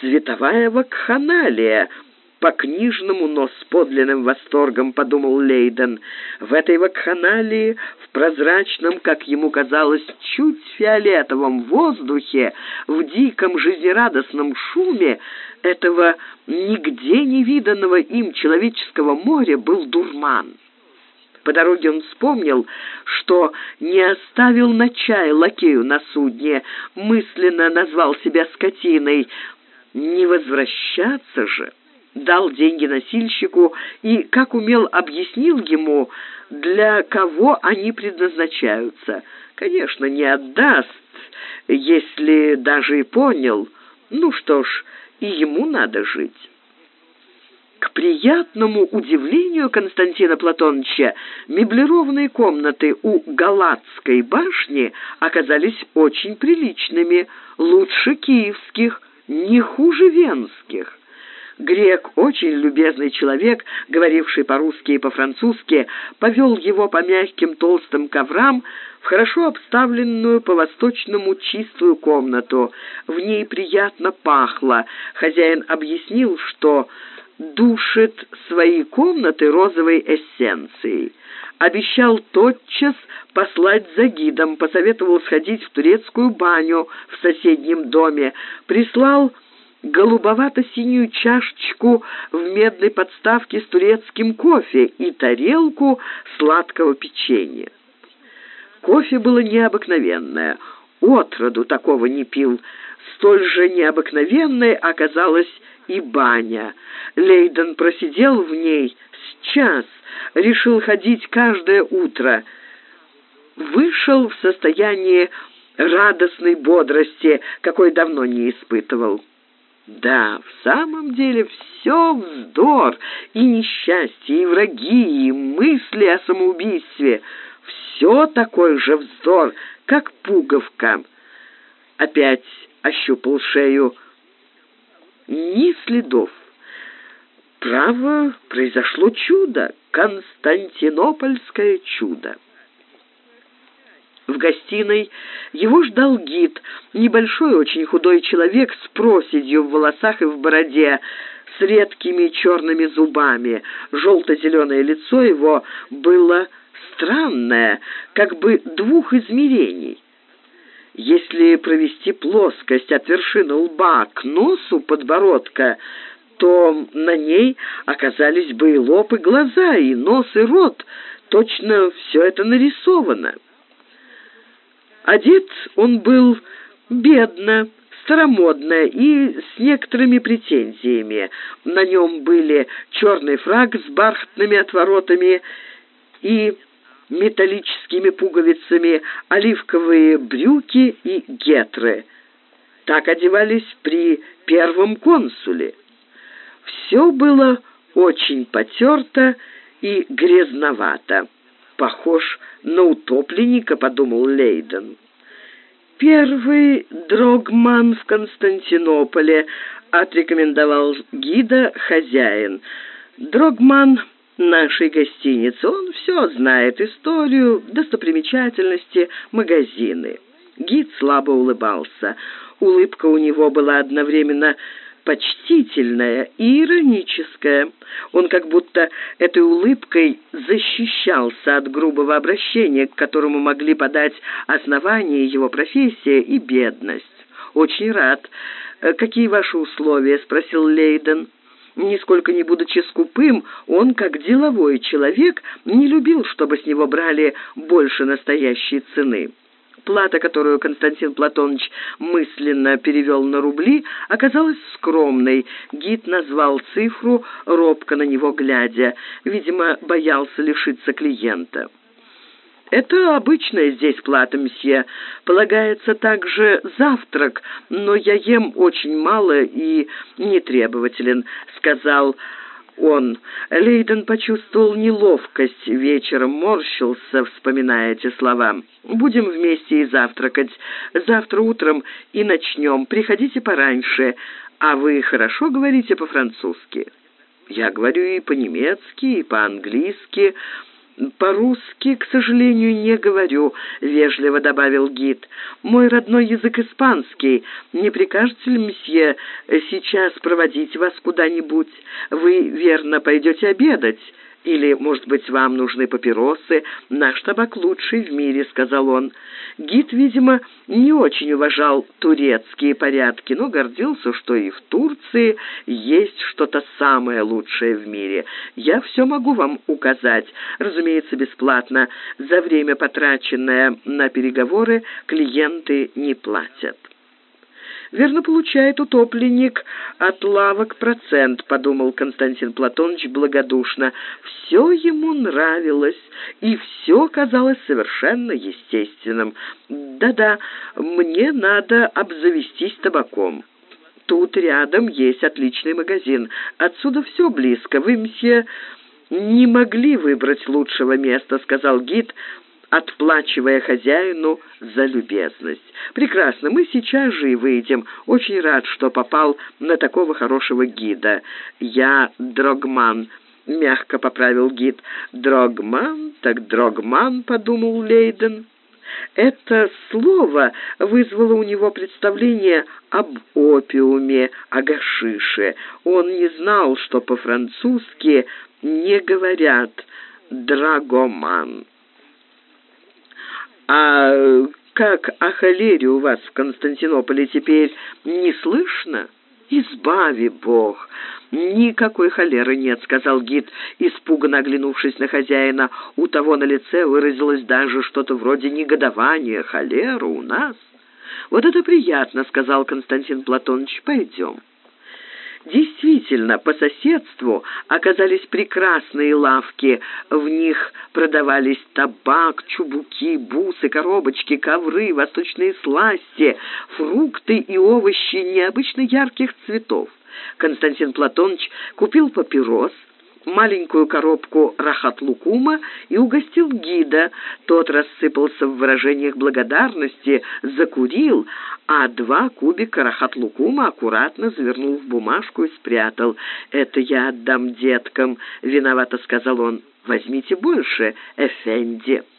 световая вакханалия — по-книжному, но с подлинным восторгом подумал Лейден. В этой вакханалии, в прозрачном, как ему казалось, чуть фиолетовом воздухе, в диком жизнерадостном шуме этого нигде не виданного им человеческого моря был дурман. По дороге он вспомнил, что не оставил на чай лакею на судне, мысленно назвал себя скотиной. Не возвращаться же! Дал деньги носильщику и, как умел, объяснил ему, для кого они предназначаются. Конечно, не отдаст, если даже и понял. Ну что ж, и ему надо жить. К приятному удивлению Константина Платоновича меблированные комнаты у Галатской башни оказались очень приличными, лучше киевских, не хуже венских. Грек, очень любезный человек, говоривший по-русски и по-французски, повел его по мягким толстым коврам в хорошо обставленную по-восточному чистую комнату. В ней приятно пахло. Хозяин объяснил, что душит свои комнаты розовой эссенцией. Обещал тотчас послать за гидом, посоветовал сходить в турецкую баню в соседнем доме, прислал голубовато-синюю чашечку в медной подставке с турецким кофе и тарелку сладкого печенья. Кофе было необыкновенное, отроду такого не пил. Столь же необыкновенной оказалась и баня. Лейден просидел в ней с час, решил ходить каждое утро. Вышел в состоянии радостной бодрости, какой давно не испытывал. Да, в самом деле все вздор, и несчастье, и враги, и мысли о самоубийстве. Все такой же вздор, как пуговка. Опять ощупал шею. Ни следов. Право, произошло чудо, Константинопольское чудо. В гостиной его ждал гид, небольшой, очень худой человек с проседью в волосах и в бороде, с редкими черными зубами. Желто-зеленое лицо его было странное, как бы двух измерений. Если провести плоскость от вершины лба к носу подбородка, то на ней оказались бы и лоб, и глаза, и нос, и рот. Точно все это нарисовано. Одет он был бедно, старомодно и с некоторыми претензиями. На нем были черный фраг с бархатными отворотами и металлическими пуговицами, оливковые брюки и гетры. Так одевались при первом консуле. Все было очень потерто и грязновато. «Похож на утопленника», — подумал Лейден. «Первый дрогман в Константинополе», — отрекомендовал гида хозяин. «Дрогман нашей гостиницы. Он все знает, историю, достопримечательности, магазины». Гид слабо улыбался. Улыбка у него была одновременно почтительная и ироническая. Он как будто этой улыбкой защищался от грубого обращения, к которому могли подать основания его профессия и бедность. «Очень рад. Э, какие ваши условия?» — спросил Лейден. Нисколько не будучи скупым, он, как деловой человек, не любил, чтобы с него брали больше настоящей цены. Плата, которую Константин Платонович мысленно перевел на рубли, оказалась скромной. Гид назвал цифру, робко на него глядя. Видимо, боялся лишиться клиента. «Это обычная здесь плата, мсье. Полагается также завтрак, но я ем очень мало и нетребователен», — сказал он. Лейден почувствовал неловкость, вечером морщился, вспоминая эти слова. «Будем вместе и завтракать. Завтра утром и начнем. Приходите пораньше. А вы хорошо говорите по-французски?» «Я говорю и по-немецки, и по-английски». «По-русски, к сожалению, не говорю», — вежливо добавил гид. «Мой родной язык испанский. Не прикажете ли, месье, сейчас проводить вас куда-нибудь? Вы, верно, пойдете обедать?» Или, может быть, вам нужны папиросы? Наш табак лучший в мире», — сказал он. Гид, видимо, не очень уважал турецкие порядки, но гордился, что и в Турции есть что-то самое лучшее в мире. «Я все могу вам указать, разумеется, бесплатно. За время, потраченное на переговоры, клиенты не платят». Верно получает утопленник от лавок процент, подумал Константин Платонович благодушно. Все ему нравилось, и все казалось совершенно естественным. Да-да, мне надо обзавестись табаком. Тут рядом есть отличный магазин. Отсюда все близко. Вы, мсье, не могли выбрать лучшего места, сказал гид, отплачивая хозяину за любезность. «Прекрасно, мы сейчас же и выйдем. Очень рад, что попал на такого хорошего гида. Я Дрогман», — мягко поправил гид. «Дрогман, так Дрогман», — подумал Лейден. Это слово вызвало у него представление об опиуме, о гашише. Он не знал, что по-французски не говорят «драгоман». А как о холере у вас в Константинополе теперь не слышно? Избави Бог. Никакой холеры нет, сказал гид, испуганно оглянувшись на хозяина. У того на лице выразилось даже что-то вроде негодования. Холера у нас? Вот это приятно, сказал Константин Платонович. Пойдем. Действительно, по соседству оказались прекрасные лавки. В них продавались табак, чубуки, бусы, коробочки, ковры, восточные сласти, фрукты и овощи необычно ярких цветов. Константин Платонович купил папирос, маленькую коробку рахат-лукума и угостил гида. Тот рассыпался в выражениях благодарности, закурил, а два кубика рахат-лукума аккуратно завернул в бумажку и спрятал. «Это я отдам деткам», — виновато сказал он. «Возьмите больше, Эфенди». —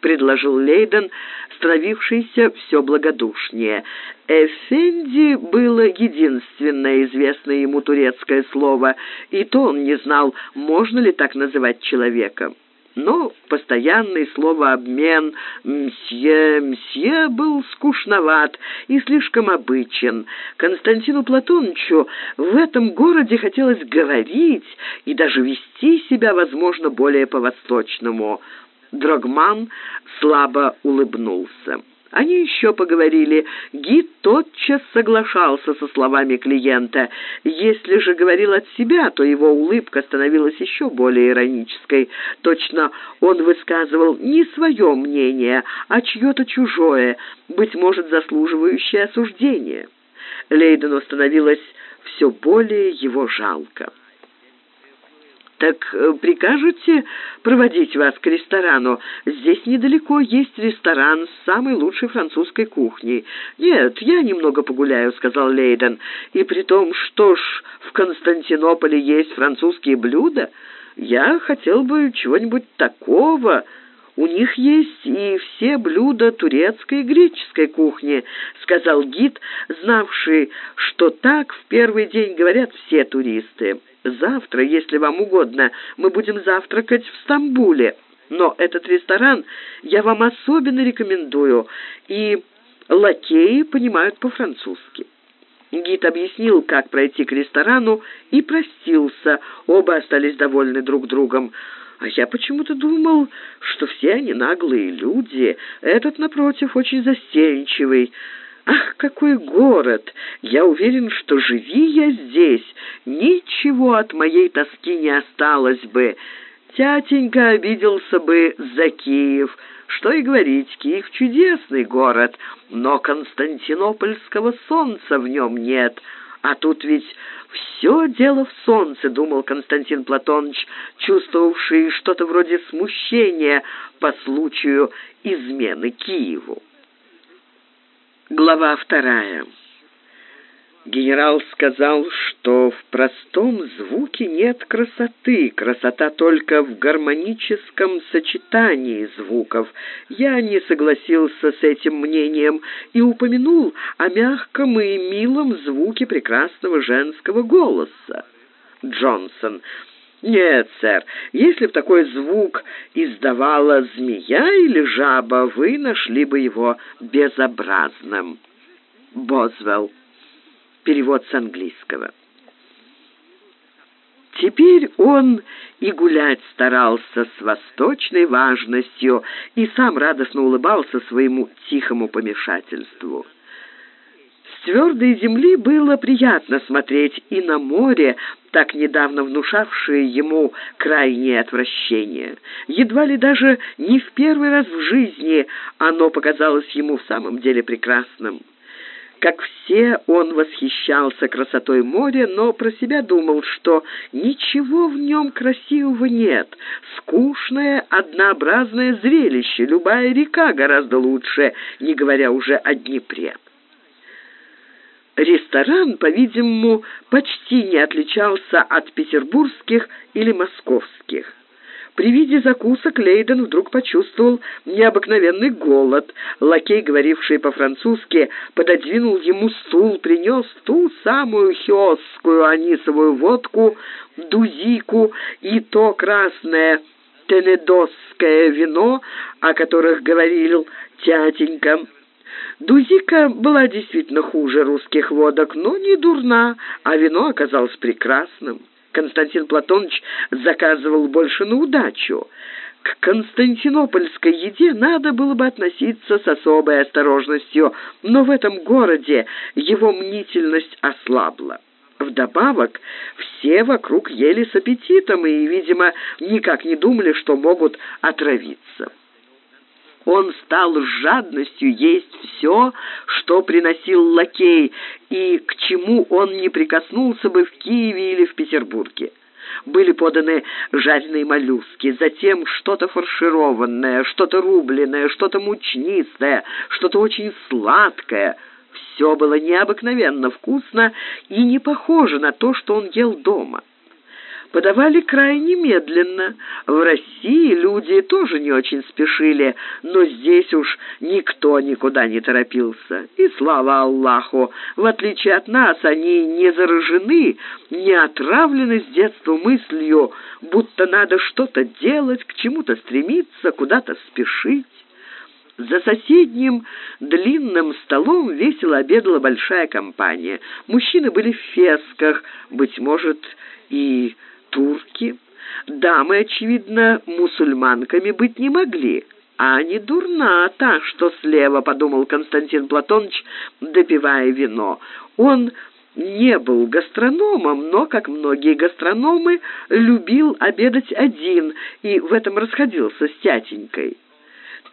предложил Лейден, становившийся все благодушнее. «Эфенди» было единственное известное ему турецкое слово, и то он не знал, можно ли так называть человека. но постоянный словообмен «мсье, мсье» был скучноват и слишком обычен. Константину Платоновичу в этом городе хотелось говорить и даже вести себя, возможно, более по-восточному. Дрогман слабо улыбнулся. Они еще поговорили. Гид тотчас соглашался со словами клиента. Если же говорил от себя, то его улыбка становилась еще более иронической. Точно он высказывал не свое мнение, а чье-то чужое, быть может, заслуживающее осуждения. Лейдену становилось все более его жалко. «Так э, прикажете проводить вас к ресторану? Здесь недалеко есть ресторан с самой лучшей французской кухней». «Нет, я немного погуляю», — сказал Лейден. «И при том, что ж, в Константинополе есть французские блюда. Я хотел бы чего-нибудь такого». «У них есть и все блюда турецкой и греческой кухни», — сказал гид, знавший, что так в первый день говорят все туристы. Завтра, если вам угодно, мы будем завтракать в Стамбуле. Но этот ресторан я вам особенно рекомендую, и лакеи понимают по-французски». Гид объяснил, как пройти к ресторану, и простился. Оба остались довольны друг другом. А я почему-то думал, что все они наглые люди. Этот, напротив, очень застенчивый. Ах, какой город! Я уверен, что живи я здесь, ничего от моей тоски не осталось бы. Тятенька обиделся бы за Киев. Что и говорить, Киев чудесный город, но константинопольского солнца в нем нет. А тут ведь все дело в солнце, думал Константин Платонович, чувствовавший что-то вроде смущения по случаю измены Киеву. Глава вторая. Генерал сказал, что в простом звуке нет красоты, красота только в гармоническом сочетании звуков. Я не согласился с этим мнением и упомянул о мягком и милом звуке прекрасного женского голоса. Джонсон. «Нет, сэр, если б такой звук издавала змея или жаба, вы нашли бы его безобразным». Бозвелл. Перевод с английского. Теперь он и гулять старался с восточной важностью и сам радостно улыбался своему тихому помешательству. С твердой земли было приятно смотреть и на море, так недавно внушавшее ему крайнее отвращение. Едва ли даже не в первый раз в жизни оно показалось ему в самом деле прекрасным. Как все, он восхищался красотой моря, но про себя думал, что ничего в нем красивого нет. Скучное, однообразное зрелище, любая река гораздо лучше, не говоря уже о Днепре. Ресторан, по-видимому, почти не отличался от петербургских или московских. При виде закусок Лейден вдруг почувствовал необыкновенный голод. Лакей, говоривший по-французски, пододвинул ему стул, принес ту самую хиосскую анисовую водку, дузику и то красное тенедосское вино, о которых говорил тятенька. Дузика была действительно хуже русских водок, но не дурна, а вино оказалось прекрасным. Константин Платонович заказывал больше на удачу. К константинопольской еде надо было бы относиться с особой осторожностью, но в этом городе его мнительность ослабла. Вдобавок, все вокруг ели с аппетитом и, видимо, никак не думали, что могут отравиться. Он стал с жадностью есть все, что приносил лакей, и к чему он не прикоснулся бы в Киеве или в Петербурге. Были поданы жареные моллюски, затем что-то фаршированное, что-то рубленое, что-то мучнистое, что-то очень сладкое. Все было необыкновенно вкусно и не похоже на то, что он ел дома. Подавали крайне медленно. В России люди тоже не очень спешили, но здесь уж никто никуда не торопился. И слава Аллаху, в отличие от нас, они не заражены, не отравлены с детства мыслью, будто надо что-то делать, к чему-то стремиться, куда-то спешить. За соседним длинным столом весело обедала большая компания. Мужчины были в фесках, быть может, и турки. Дамы, очевидно, мусульманками быть не могли. А не дурна та, что слева, подумал Константин Платоныч, допивая вино. Он не был гастрономом, но, как многие гастрономы, любил обедать один и в этом расходился с тятенькой.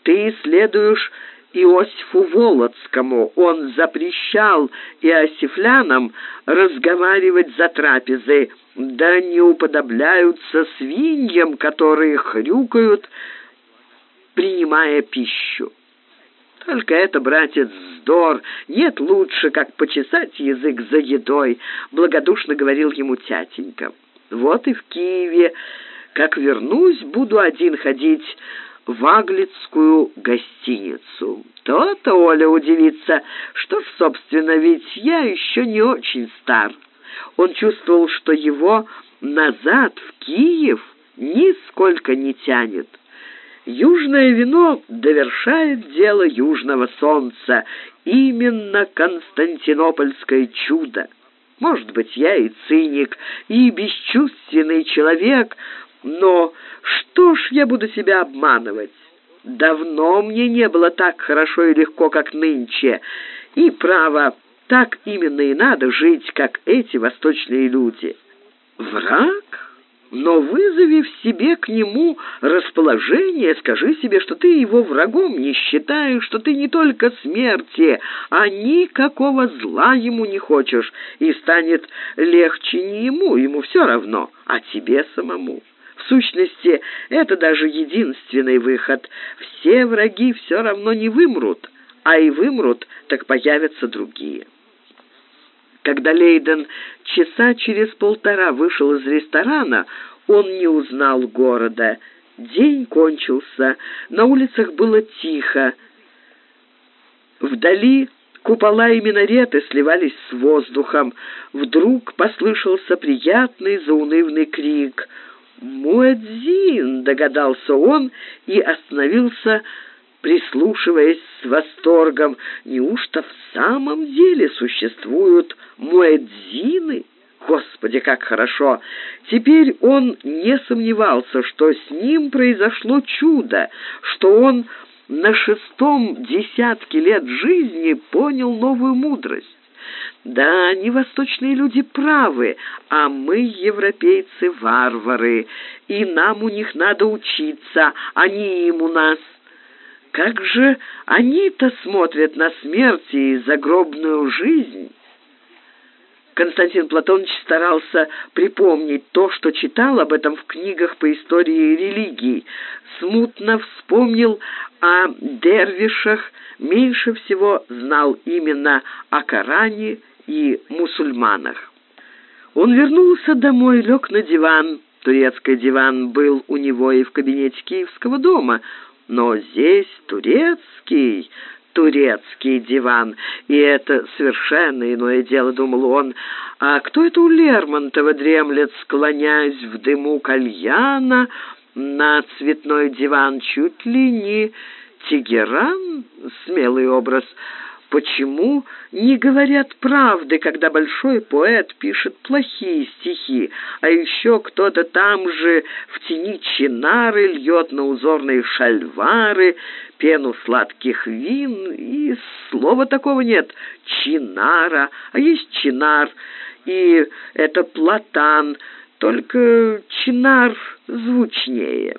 Ты следуешь Иосифу Володскому. Он запрещал иосифлянам разговаривать за трапезой, да не уподобляются свиньям, которые хрюкают, принимая пищу. Только это, братец, вздор. Нет лучше, как почесать язык за едой, благодушно говорил ему тятенька. Вот и в Киеве, как вернусь, буду один ходить в Аглицкую гостиницу. То-то Оля удивится, что собственно, ведь я еще не очень стар. Он чувствовал, что его назад в Киев нисколько не тянет. Южное вино довершает дело южного солнца, именно константинопольское чудо. Может быть, я и циник, и бесчувственный человек, но что ж я буду себя обманывать? Давно мне не было так хорошо и легко, как нынче. И, право, так именно и надо жить, как эти восточные люди. Враг? Но вызови в себе к нему расположение, скажи себе, что ты его врагом не считаешь, что ты не только смерти, а никакого зла ему не хочешь, и станет легче не ему, ему все равно, а тебе самому. В сущности, это даже единственный выход. Все враги все равно не вымрут, а и вымрут, так появятся другие. Когда Лейден часа через полтора вышел из ресторана, он не узнал города. День кончился, на улицах было тихо. Вдали купола и минареты сливались с воздухом. Вдруг послышался приятный заунывный крик — «Муэдзин!» — догадался он и остановился, прислушиваясь с восторгом. «Неужто в самом деле существуют муэдзины?» Господи, как хорошо! Теперь он не сомневался, что с ним произошло чудо, что он на шестом десятке лет жизни понял новую мудрость. Да, они, восточные люди, правы, а мы, европейцы, варвары, и нам у них надо учиться, они им у нас. Как же они-то смотрят на смерть и загробную жизнь? Константин Платонович старался припомнить то, что читал об этом в книгах по истории религий. Смутно вспомнил о дервишах, меньше всего знал именно о Коране и мусульманах. Он вернулся домой, лег на диван. Турецкий диван был у него и в кабинете Киевского дома, но здесь турецкий, турецкий диван, и это совершенно иное дело, думал он. А кто это у Лермонтова дремлет, склоняясь в дыму кальяна на цветной диван, чуть ли не Тегеран, смелый образ, Почему не говорят правды, когда большой поэт пишет плохие стихи, а еще кто-то там же в тени чинары льет на узорные шальвары пену сладких вин, и слова такого нет. Чинара, а есть чинар, и это платан, только чинар звучнее».